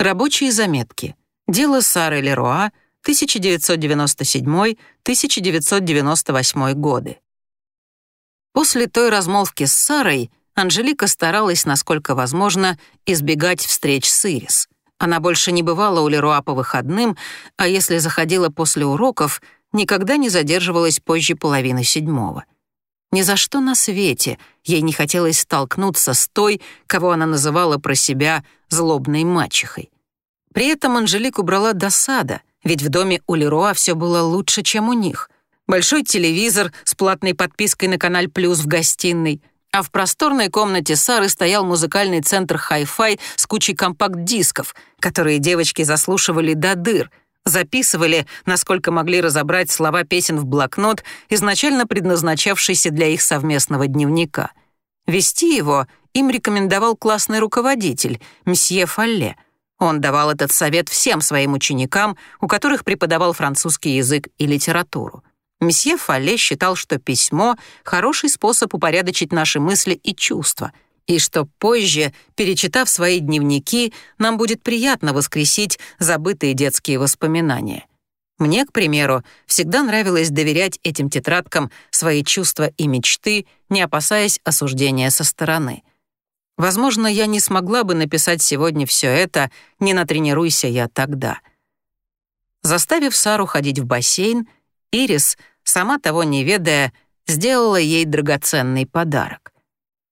Рабочие заметки. Дело Сары Леруа, 1997-1998 годы. После той размолвки с Сарой Анжелика старалась, насколько возможно, избегать встреч с Ирис. Она больше не бывала у Леруа по выходным, а если заходила после уроков, никогда не задерживалась позже половины седьмого. Ни за что на свете ей не хотелось столкнуться с той, кого она называла про себя злобной мачехой. При этом Анжелику брала досада, ведь в доме у Леруа все было лучше, чем у них. Большой телевизор с платной подпиской на канал «Плюс» в гостиной, а в просторной комнате Сары стоял музыкальный центр хай-фай с кучей компакт-дисков, которые девочки заслушивали до дыр — записывали, насколько могли разобрать слова песен в блокнот, изначально предназначавшийся для их совместного дневника. Вести его им рекомендовал классный руководитель, мсье Фалле. Он давал этот совет всем своим ученикам, у которых преподавал французский язык и литературу. Месье Фалле считал, что письмо — хороший способ упорядочить наши мысли и чувства — и что позже, перечитав свои дневники, нам будет приятно воскресить забытые детские воспоминания. Мне, к примеру, всегда нравилось доверять этим тетрадкам свои чувства и мечты, не опасаясь осуждения со стороны. Возможно, я не смогла бы написать сегодня все это, не натренируйся я тогда. Заставив Сару ходить в бассейн, Ирис, сама того не ведая, сделала ей драгоценный подарок.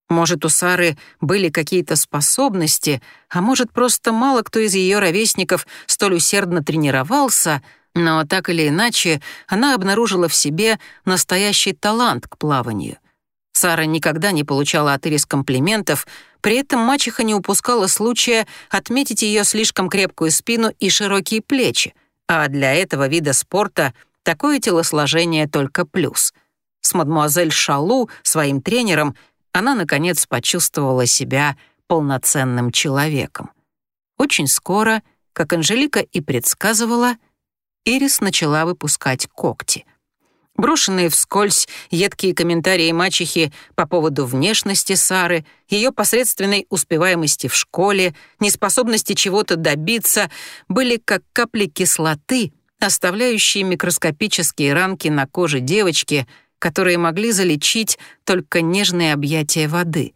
Может, у Сары были какие-то способности, а может, просто мало кто из ее ровесников столь усердно тренировался, но так или иначе она обнаружила в себе настоящий талант к плаванию. Сара никогда не получала от Ирис комплиментов, при этом мачеха не упускала случая отметить ее слишком крепкую спину и широкие плечи, а для этого вида спорта такое телосложение только плюс. С мадмуазель Шалу, своим тренером, она, наконец, почувствовала себя полноценным человеком. Очень скоро, как Анжелика и предсказывала, Ирис начала выпускать когти. Брошенные вскользь едкие комментарии мачехи по поводу внешности Сары, ее посредственной успеваемости в школе, неспособности чего-то добиться, были как капли кислоты, оставляющие микроскопические ранки на коже девочки — которые могли залечить только нежные объятия воды.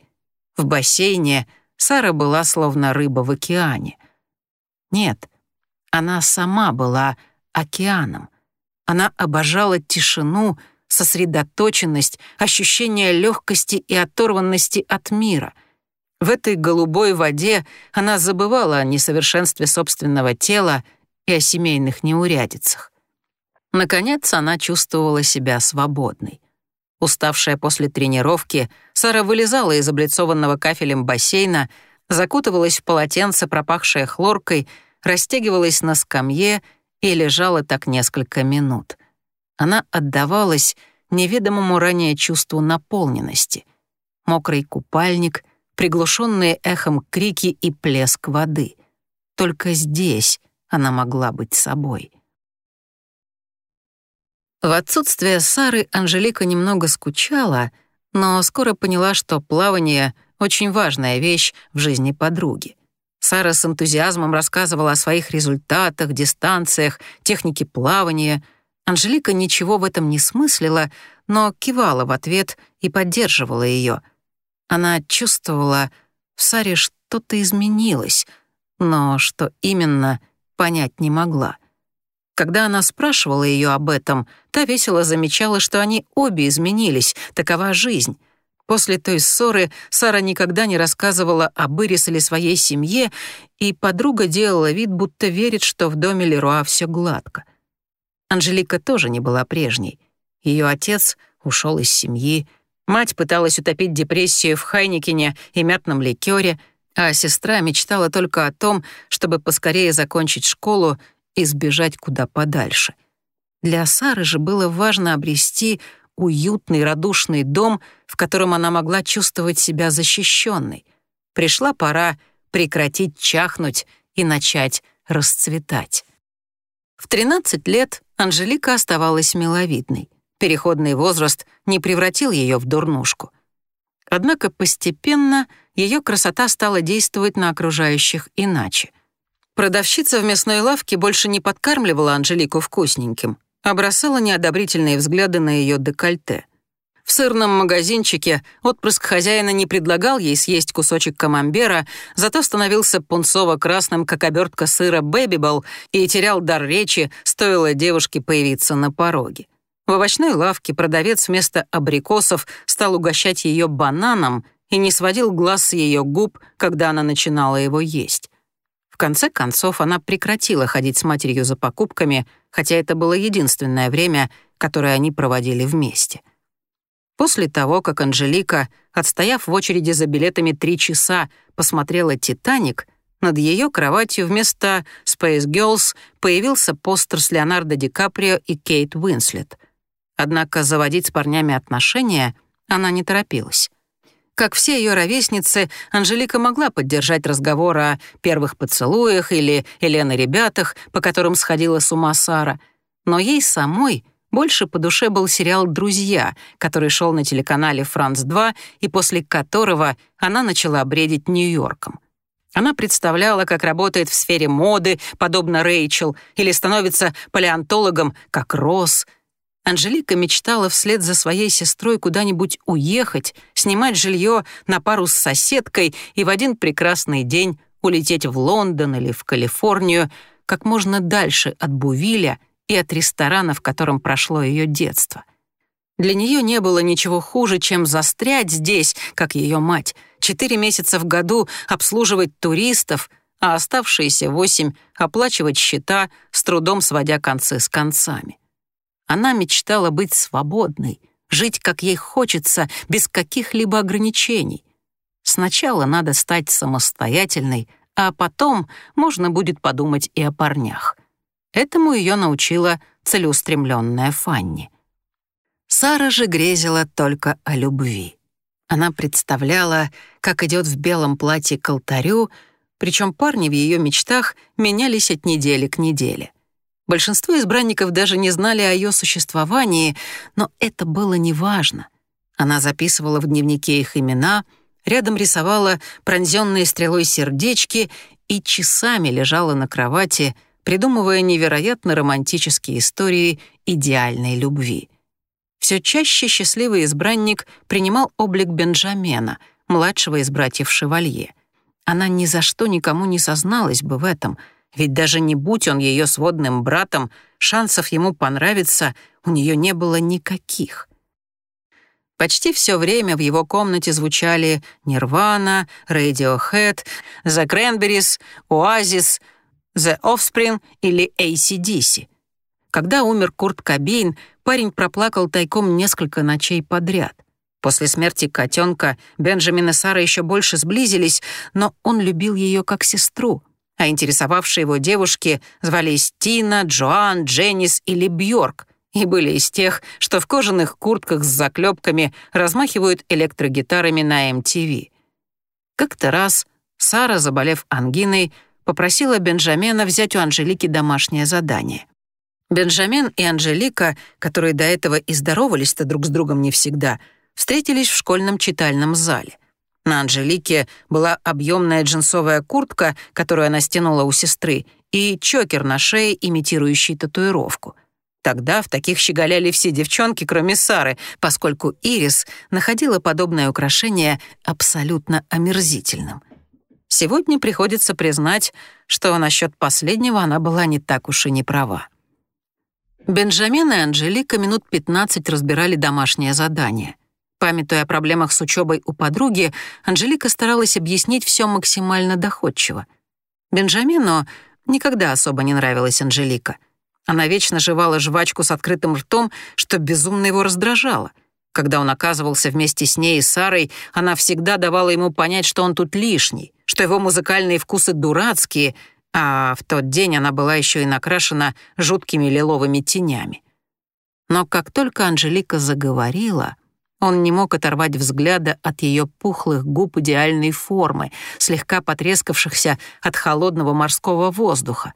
В бассейне Сара была словно рыба в океане. Нет, она сама была океаном. Она обожала тишину, сосредоточенность, ощущение легкости и оторванности от мира. В этой голубой воде она забывала о несовершенстве собственного тела и о семейных неурядицах. Наконец она чувствовала себя свободной. Уставшая после тренировки, Сара вылезала из облицованного кафелем бассейна, закутывалась в полотенце, пропахшее хлоркой, растягивалась на скамье и лежала так несколько минут. Она отдавалась неведомому ранее чувству наполненности. Мокрый купальник, приглушенные эхом крики и плеск воды. Только здесь она могла быть собой. В отсутствие Сары Анжелика немного скучала, но скоро поняла, что плавание — очень важная вещь в жизни подруги. Сара с энтузиазмом рассказывала о своих результатах, дистанциях, технике плавания. Анжелика ничего в этом не смыслила, но кивала в ответ и поддерживала ее. Она чувствовала, в Саре что-то изменилось, но что именно, понять не могла. Когда она спрашивала ее об этом, та весело замечала, что они обе изменились, такова жизнь. После той ссоры Сара никогда не рассказывала об Ирис или своей семье, и подруга делала вид, будто верит, что в доме Леруа все гладко. Анжелика тоже не была прежней. Ее отец ушел из семьи, мать пыталась утопить депрессию в Хайникине и мятном ликере, а сестра мечтала только о том, чтобы поскорее закончить школу и сбежать куда подальше. Для Сары же было важно обрести уютный, радушный дом, в котором она могла чувствовать себя защищенной. Пришла пора прекратить чахнуть и начать расцветать. В 13 лет Анжелика оставалась миловидной. Переходный возраст не превратил ее в дурнушку. Однако постепенно ее красота стала действовать на окружающих иначе — Продавщица в мясной лавке больше не подкармливала Анжелику вкусненьким, а бросала неодобрительные взгляды на ее декольте. В сырном магазинчике отпрыск хозяина не предлагал ей съесть кусочек камамбера, зато становился пунцово-красным, как обертка сыра «Бэбибл» и терял дар речи, стоило девушке появиться на пороге. В овощной лавке продавец вместо абрикосов стал угощать ее бананом и не сводил глаз с ее губ, когда она начинала его есть. Конце концов, она прекратила ходить с матерью за покупками, хотя это было единственное время, которое они проводили вместе — После того, как Анжелика, отстояв в очереди за билетами три часа, посмотрела «Титаник», над ее кроватью вместо «Space Girls» появился постер с Леонардо Ди Каприо и Кейт Уинслет. Однако заводить с парнями отношения она не торопилась. Как все ее ровесницы, Анжелика могла поддержать разговор о первых поцелуях или Елены ребятах, по которым сходила с ума Сара, но ей самой больше по душе был сериал «Друзья», который шел на телеканале «Франц-2» и после которого она начала бредить Нью-Йорком. Она представляла, как работает в сфере моды, подобно Рэйчел, или становится палеонтологом, как Росс. Анжелика мечтала вслед за своей сестрой куда-нибудь уехать, снимать жилье на пару с соседкой и в один прекрасный день улететь в Лондон или в Калифорнию, как можно дальше от Бувиля — и от ресторана, в котором прошло ее детство. Для нее не было ничего хуже, чем застрять здесь, как ее мать, четыре месяца в году обслуживать туристов, а оставшиеся восемь оплачивать счета, с трудом сводя концы с концами. Она мечтала быть свободной, жить, как ей хочется, без каких-либо ограничений. Сначала надо стать самостоятельной, а потом можно будет подумать и о парнях. Этому ее научила целеустремленная Фанни. Сара же грезила только о любви. Она представляла, как идет в белом платье к алтарю, причем парни в ее мечтах менялись от недели к неделе. Большинство избранников даже не знали о ее существовании, но это было неважно. Она записывала в дневнике их имена, рядом рисовала пронзенные стрелой сердечки и часами лежала на кровати, придумывая невероятно романтические истории идеальной любви. Все чаще счастливый избранник принимал облик Бенджамена, младшего из братьев Шевалье. Она ни за что никому не созналась бы в этом, ведь даже не будь он ее сводным братом, шансов ему понравиться у нее не было никаких. Почти все время в его комнате звучали «Нирвана», «Radiohead», «The Cranberries», «Oasis», The Offspring или ACDC. Когда умер Курт Кобейн, парень проплакал тайком несколько ночей подряд. После смерти котенка Бенджамин и Сара еще больше сблизились, но он любил ее как сестру, а интересовавшие его девушки звались Тина, Джоан, Дженнис или Бьорк и были из тех, что в кожаных куртках с заклепками размахивают электрогитарами на MTV. Как-то раз Сара, заболев ангиной, попросила Бенджамена взять у Анжелики домашнее задание. Бенджамен и Анжелика, которые до этого и здоровались-то друг с другом не всегда, встретились в школьном читальном зале. На Анжелике была объемная джинсовая куртка, которую она стянула у сестры, и чокер на шее, имитирующий татуировку. Тогда в таких щеголяли все девчонки, кроме Сары, поскольку Ирис находила подобное украшение абсолютно омерзительным — Сегодня приходится признать, что насчет последнего она была не так уж и не права. Бенджамин и Анжелика минут 15 разбирали домашнее задание. Памятуя о проблемах с учебой у подруги, Анжелика старалась объяснить все максимально доходчиво. Бенджамину никогда особо не нравилась Анжелика. Она вечно жевала жвачку с открытым ртом, что безумно его раздражало. Когда он оказывался вместе с ней и Сарой, она всегда давала ему понять, что он тут лишний, что его музыкальные вкусы дурацкие, а в тот день она была еще и накрашена жуткими лиловыми тенями. Но как только Анжелика заговорила, он не мог оторвать взгляда от ее пухлых губ идеальной формы, слегка потрескавшихся от холодного морского воздуха,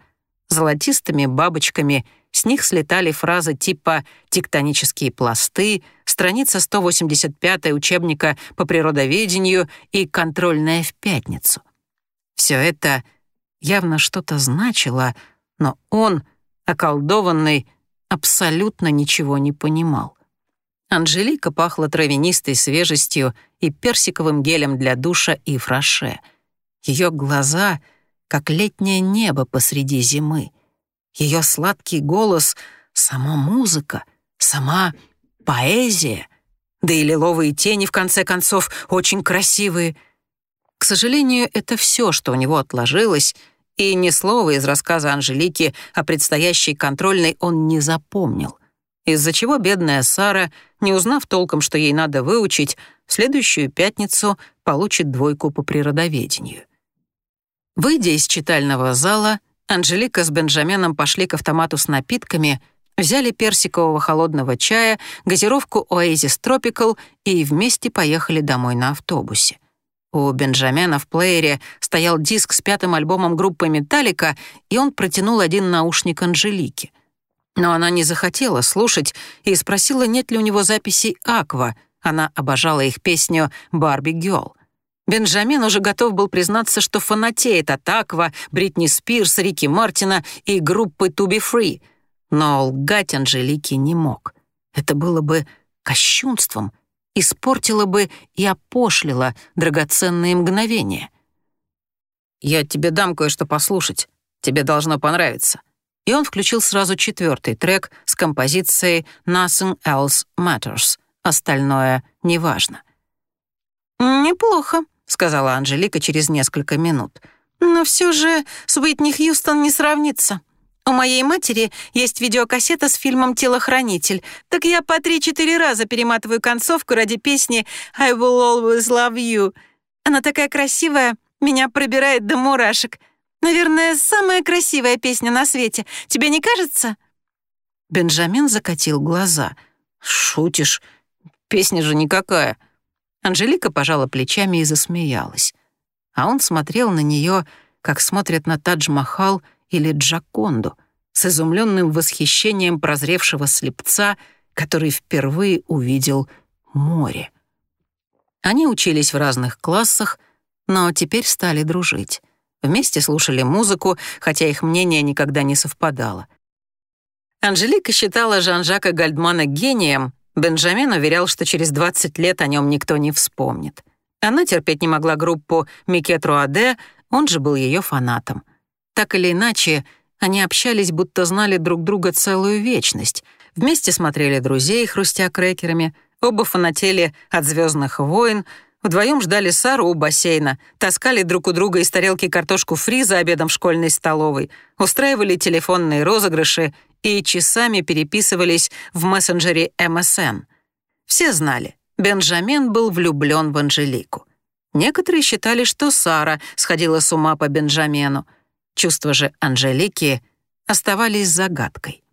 золотистыми бабочками — с них слетали фразы типа «тектонические пласты», страница 185 учебника по природоведению и «контрольная в пятницу». Все это явно что-то значило, но он, околдованный, абсолютно ничего не понимал. Анжелика пахла травянистой свежестью и персиковым гелем для душа и фраше. Ее глаза — как летнее небо посреди зимы. Ее сладкий голос — сама музыка, сама поэзия. Да и лиловые тени, в конце концов, очень красивые. К сожалению, это все, что у него отложилось, и ни слова из рассказа Анжелики о предстоящей контрольной он не запомнил, из-за чего бедная Сара, не узнав толком, что ей надо выучить, в следующую пятницу получит двойку по природоведению. Выйдя из читального зала, Анжелика с Бенджаменом пошли к автомату с напитками, взяли персикового холодного чая, газировку Oasis Tropical и вместе поехали домой на автобусе. У Бенджамена в плеере стоял диск с пятым альбомом группы «Металлика», и он протянул один наушник Анжелике. Но она не захотела слушать и спросила, нет ли у него записей «Аква». Она обожала их песню «Барби Гёрл». Бенджамин уже готов был признаться, что фанатеет от Аква, Бритни Спирс, Рики Мартина и группы Be Free. Но лгать Анжелике не мог. Это было бы кощунством, испортило бы и опошлило драгоценные мгновения. «Я тебе дам кое-что послушать. Тебе должно понравиться». И он включил сразу четвертый трек с композицией «Nothing Else Matters». Остальное неважно. «Неплохо», — сказала Анжелика через несколько минут. «Но все же с Уитни Хьюстон не сравнится. У моей матери есть видеокассета с фильмом «Телохранитель», так я по три-четыре раза перематываю концовку ради песни «I will always love you». Она такая красивая, меня пробирает до мурашек. Наверное, самая красивая песня на свете. Тебе не кажется?» Бенджамин закатил глаза. «Шутишь? Песня же никакая». Анжелика пожала плечами и засмеялась. А он смотрел на нее, как смотрят на Тадж-Махал или Джаконду, с изумленным восхищением прозревшего слепца, который впервые увидел море. Они учились в разных классах, но теперь стали дружить. Вместе слушали музыку, хотя их мнение никогда не совпадало. Анжелика считала Жан-Жака Гальдмана гением, Бенджамин уверял, что через 20 лет о нем никто не вспомнит. Она терпеть не могла группу Микет Руаде, он же был ее фанатом. Так или иначе, они общались, будто знали друг друга целую вечность. Вместе смотрели «Друзей», хрустя крекерами, оба фанатели от «Звездных войн», Вдвоем ждали Сару у бассейна, таскали друг у друга из тарелки картошку фри за обедом в школьной столовой, устраивали телефонные розыгрыши и часами переписывались в мессенджере MSN. Все знали, Бенджамин был влюблен в Анжелику. Некоторые считали, что Сара сходила с ума по Бенджамену. Чувства же Анжелики оставались загадкой.